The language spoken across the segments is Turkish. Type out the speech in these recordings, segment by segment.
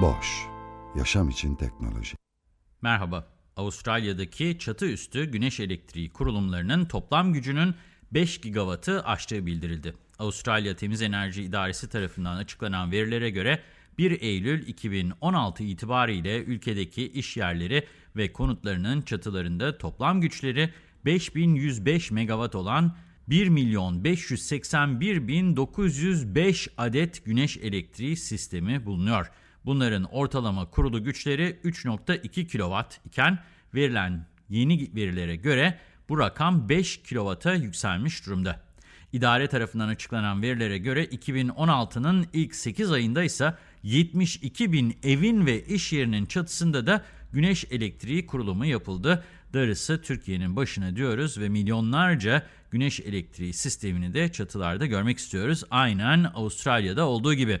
Boş, yaşam için teknoloji. Merhaba, Avustralya'daki çatı üstü güneş elektriği kurulumlarının toplam gücünün 5 gigawattı aştığı bildirildi. Avustralya Temiz Enerji İdaresi tarafından açıklanan verilere göre 1 Eylül 2016 itibariyle ülkedeki iş yerleri ve konutlarının çatılarında toplam güçleri 5105 megawatt olan 1 milyon 581 bin 905 adet güneş elektriği sistemi bulunuyor. Bunların ortalama kurulu güçleri 3.2 kilowatt iken verilen yeni verilere göre bu rakam 5 kilowata yükselmiş durumda. İdare tarafından açıklanan verilere göre 2016'nın ilk 8 ayında ise 72 bin evin ve iş yerinin çatısında da güneş elektriği kurulumu yapıldı. Darısı Türkiye'nin başına diyoruz ve milyonlarca güneş elektriği sistemini de çatılarda görmek istiyoruz. Aynen Avustralya'da olduğu gibi.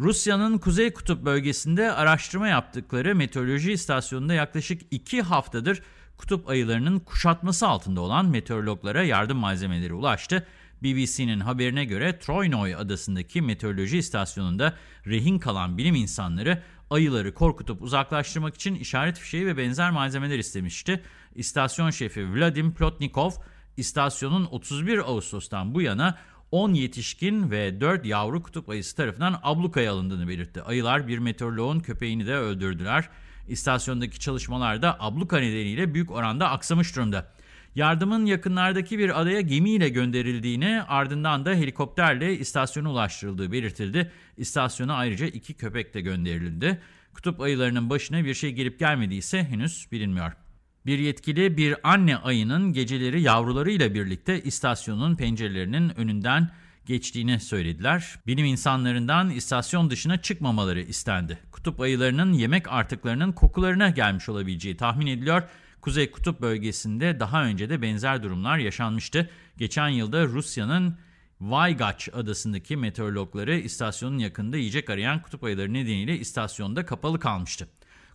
Rusya'nın Kuzey Kutup bölgesinde araştırma yaptıkları meteoroloji istasyonunda yaklaşık 2 haftadır kutup ayılarının kuşatması altında olan meteorologlara yardım malzemeleri ulaştı. BBC'nin haberine göre Troynoy adasındaki meteoroloji istasyonunda rehin kalan bilim insanları ayıları korkutup uzaklaştırmak için işaret fişeği ve benzer malzemeler istemişti. İstasyon şefi Vladim Plotnikov, istasyonun 31 Ağustos'tan bu yana 10 yetişkin ve 4 yavru kutup ayısı tarafından ablukaya alındığını belirtti. Ayılar bir meteoroloğun köpeğini de öldürdüler. İstasyondaki çalışmalarda abluka nedeniyle büyük oranda aksamış durumda. Yardımın yakınlardaki bir adaya gemiyle gönderildiğini ardından da helikopterle istasyona ulaştırıldığı belirtildi. İstasyona ayrıca iki köpek de gönderildi. Kutup ayılarının başına bir şey gelip gelmediyse henüz bilinmiyor. Bir yetkili bir anne ayının geceleri yavrularıyla birlikte istasyonun pencerelerinin önünden geçtiğini söylediler. Bilim insanlarından istasyon dışına çıkmamaları istendi. Kutup ayılarının yemek artıklarının kokularına gelmiş olabileceği tahmin ediliyor. Kuzey Kutup bölgesinde daha önce de benzer durumlar yaşanmıştı. Geçen yılda Rusya'nın Vaygaç adasındaki meteorologları istasyonun yakında yiyecek arayan kutup ayıları nedeniyle istasyonda kapalı kalmıştı.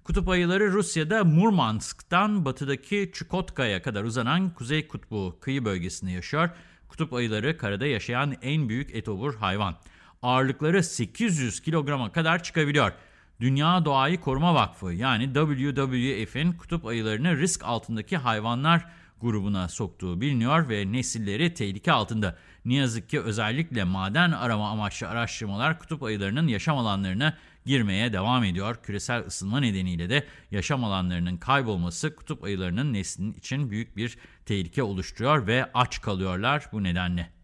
Kutup ayıları Rusya'da Murmansk'tan batıdaki Çukotka'ya kadar uzanan Kuzey Kutbu kıyı bölgesinde yaşıyor. Kutup ayıları karada yaşayan en büyük etobur hayvan. Ağırlıkları 800 kilograma kadar çıkabiliyor. Dünya Doğayı Koruma Vakfı yani WWF'in kutup ayılarını risk altındaki hayvanlar grubuna soktuğu biliniyor ve nesilleri tehlike altında. Ne yazık ki özellikle maden arama amaçlı araştırmalar kutup ayılarının yaşam alanlarına girmeye devam ediyor. Küresel ısınma nedeniyle de yaşam alanlarının kaybolması kutup ayılarının neslinin için büyük bir tehlike oluşturuyor ve aç kalıyorlar bu nedenle.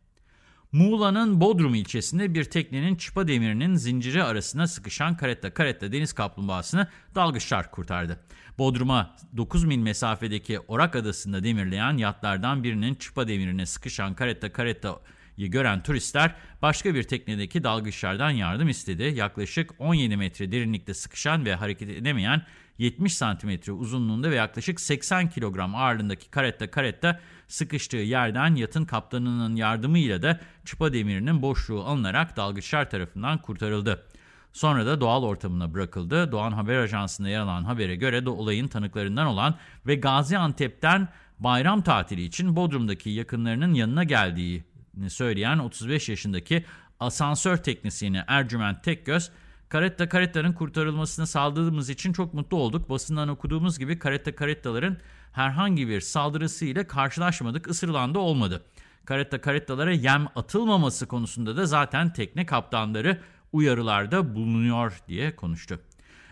Muğla'nın Bodrum ilçesinde bir teknenin çıpa demirinin zinciri arasına sıkışan karetta karetta deniz kaplumbağasını dalgıçlar kurtardı. Bodrum'a 9 mil mesafedeki Orak Adası'nda demirleyen yatlardan birinin çıpa demirine sıkışan karetta karettayı gören turistler başka bir teknedeki dalgıçlardan yardım istedi. Yaklaşık 17 metre derinlikte sıkışan ve hareket edemeyen 70 santimetre uzunluğunda ve yaklaşık 80 kilogram ağırlığındaki karetta karetta sıkıştığı yerden yatın kaptanının yardımıyla da çıpa demirinin boşluğu alınarak dalgıçlar tarafından kurtarıldı. Sonra da doğal ortamına bırakıldı. Doğan Haber Ajansı'nda yer alan habere göre de olayın tanıklarından olan ve Gaziantep'ten bayram tatili için Bodrum'daki yakınlarının yanına geldiğini söyleyen 35 yaşındaki asansör teknisyeni Ercüment Tekgöz, Karetta karettaların kurtarılmasını sağladığımız için çok mutlu olduk. Basından okuduğumuz gibi karetta karettaların herhangi bir saldırısıyla karşılaşmadık, ısırılan da olmadı. Karetta karettalara yem atılmaması konusunda da zaten tekne kaptanları uyarılarda bulunuyor diye konuştu.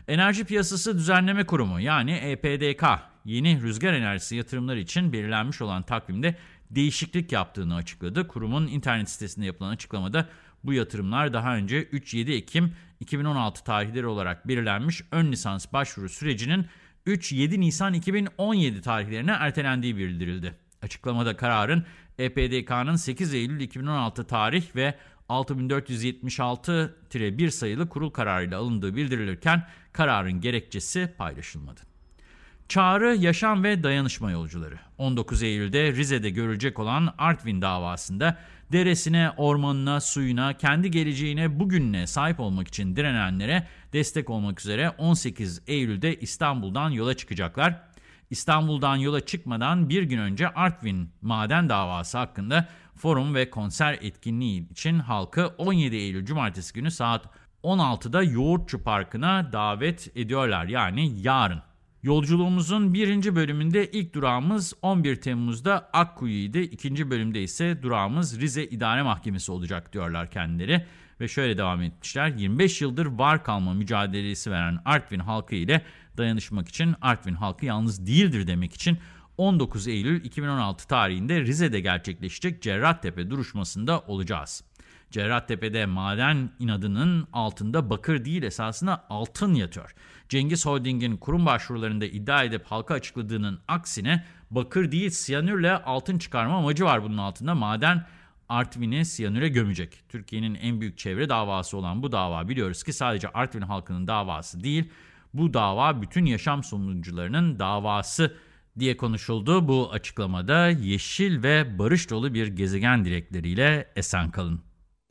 Enerji Piyasası Düzenleme Kurumu yani EPDK yeni rüzgar enerjisi yatırımları için belirlenmiş olan takvimde değişiklik yaptığını açıkladı. Kurumun internet sitesinde yapılan açıklamada bu yatırımlar daha önce 3-7 Ekim 2016 tarihleri olarak belirlenmiş ön lisans başvuru sürecinin 3-7 Nisan 2017 tarihlerine ertelendiği bildirildi. Açıklamada kararın EPDK'nın 8 Eylül 2016 tarih ve 6476-1 sayılı kurul kararıyla alındığı bildirilirken kararın gerekçesi paylaşılmadı. Çağrı, yaşam ve dayanışma yolcuları. 19 Eylül'de Rize'de görülecek olan Artvin davasında deresine, ormanına, suyuna, kendi geleceğine, bugününe sahip olmak için direnenlere destek olmak üzere 18 Eylül'de İstanbul'dan yola çıkacaklar. İstanbul'dan yola çıkmadan bir gün önce Artvin maden davası hakkında forum ve konser etkinliği için halkı 17 Eylül Cumartesi günü saat 16'da Yoğurtçu Parkı'na davet ediyorlar yani yarın. Yolculuğumuzun birinci bölümünde ilk durağımız 11 Temmuz'da Akkuyu'ydu. İkinci bölümde ise durağımız Rize İdare Mahkemesi olacak diyorlar kendileri. Ve şöyle devam etmişler. 25 yıldır var kalma mücadelesi veren Artvin halkı ile dayanışmak için Artvin halkı yalnız değildir demek için 19 Eylül 2016 tarihinde Rize'de gerçekleşecek Cerrahtepe duruşmasında olacağız. Cerrahtepe'de maden inadının altında bakır değil esasında altın yatıyor. Cengiz Holding'in kurum başvurularında iddia edip halka açıkladığının aksine bakır değil siyanürle altın çıkarma amacı var bunun altında. Maden Artvin'i siyanüre gömecek. Türkiye'nin en büyük çevre davası olan bu dava biliyoruz ki sadece Artvin halkının davası değil, bu dava bütün yaşam sonucularının davası diye konuşuldu. Bu açıklamada yeşil ve barış dolu bir gezegen dilekleriyle esen kalın.